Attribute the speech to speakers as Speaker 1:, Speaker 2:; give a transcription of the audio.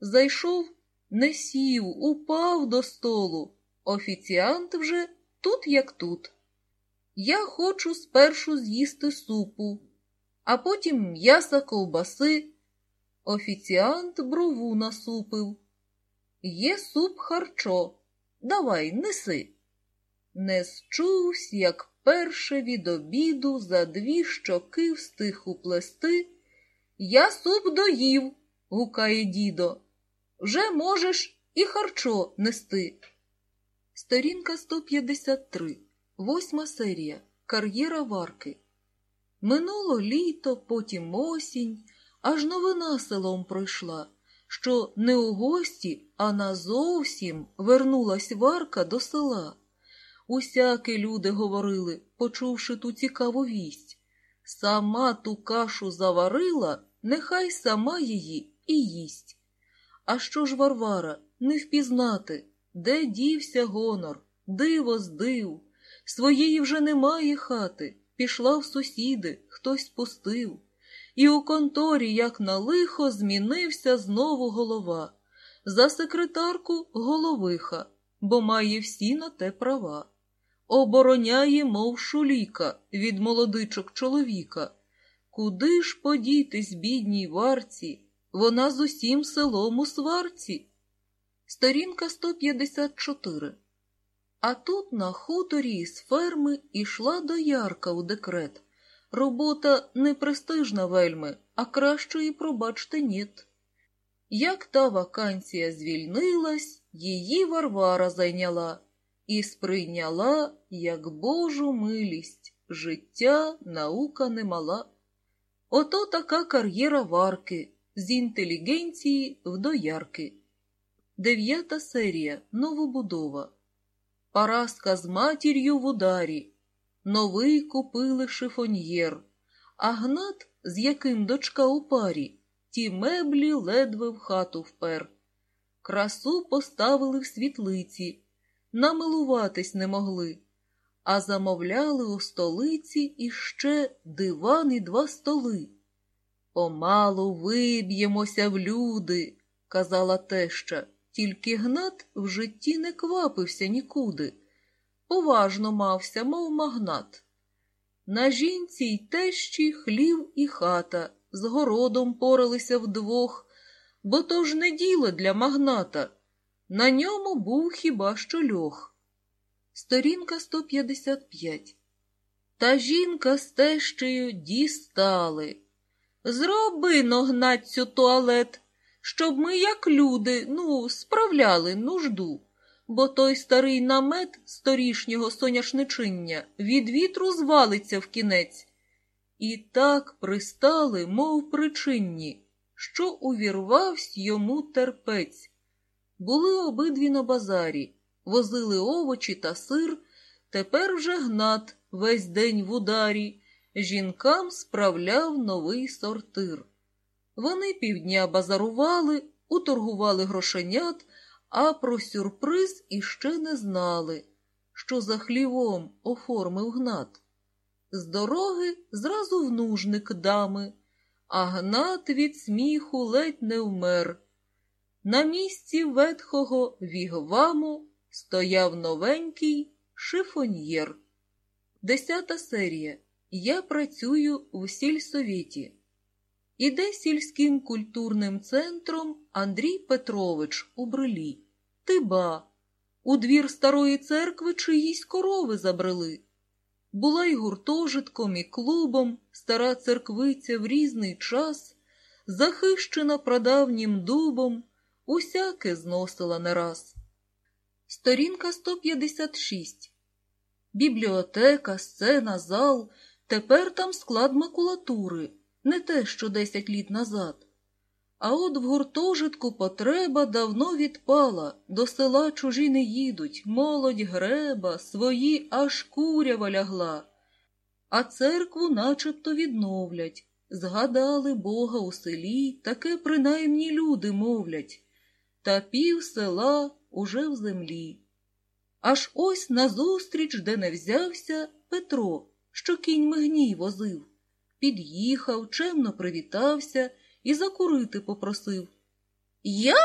Speaker 1: Зайшов, не сів, упав до столу. Офіціант вже тут як тут. Я хочу спершу з'їсти супу, а потім м'яса ковбаси. Офіціант брову насупив. Є суп харчо. Давай, неси. Не счувсь, як перше від обіду за дві щоки встиг уплести. Я суп доїв, гукає дідо. Вже можеш і харчо нести. Сторінка 153. Восьма серія. Кар'єра варки. Минуло літо, потім осінь, аж новина селом пройшла, що не у гості, а назовсім вернулась варка до села. Усякі люди говорили, почувши ту цікаву вість. Сама ту кашу заварила, нехай сама її і їсть. А що ж Варвара, не впізнати, де дівся гонор, диво здив, своєї вже немає хати, пішла в сусіди, хтось пустив. І у конторі, як на лихо, змінився знову голова. За секретарку головиха, бо має всі на те права. Обороняє, мов шуліка, від молодичок чоловіка. Куди ж подітись, бідній варці? Вона з усім селом у сварці. Сторінка 154. А тут на хуторі з ферми ішла доярка у декрет. Робота не престижна вельми, а кращої, пробачте, ніт. Як та вакансія звільнилась, її Варвара зайняла і сприйняла, як Божу милість, життя наука немала. Ото така кар'єра варки з інтелігенції в доярки. Дев'ята серія. Новобудова. Параска з матір'ю в ударі. Новий купили шифоньєр, а гнат, з яким дочка у парі, ті меблі ледве в хату впер. Красу поставили в світлиці, намилуватись не могли, а замовляли у столиці іще диван і два столи. Помалу виб'ємося в люди, казала теща, тільки гнат в житті не квапився нікуди. Поважно мався, мов магнат. На жінці й тещі хлів і хата з городом поралися вдвох, бо то ж не діло для магната. На ньому був хіба що льох. Сторінка 155. Та жінка з тещею дістали. Зроби ногнадцю туалет, щоб ми, як люди, ну, справляли нужду, бо той старий намет сторішнього соняшничиння від вітру звалиться в кінець. І так пристали, мов причинні, що увірвавсь йому терпець. Були обидві на базарі, возили овочі та сир, тепер вже гнат весь день в ударі жінкам справляв новий сортир. Вони півдня базарували, уторгували грошенят, а про сюрприз іще не знали, що за хлівом оформив гнат. З дороги зразу в нужник дами, а гнат від сміху ледь не вмер. На місці ветхого вігваму стояв новенький шифоньєр. Десята серія. Я працюю в сільсовіті. Іде сільським культурним центром Андрій Петрович у брилі. Ти ба, у двір старої церкви чиїсь корови забрели. Була й гуртожитком, і клубом стара церквиця в різний час, захищена прадавнім дубом, усяке зносила не раз. Сторінка 156. Бібліотека, сцена, зал. Тепер там склад макулатури, не те, що десять літ назад. А от в гуртожитку потреба давно відпала, до села чужі не їдуть, молодь греба, свої аж курява лягла. А церкву начебто відновлять. Згадали Бога у селі, таке принаймні люди мовлять, та пів села уже в землі. Аж ось назустріч, де не взявся, Петро що кінь мигній возив. Під'їхав, чемно привітався і закурити попросив. Я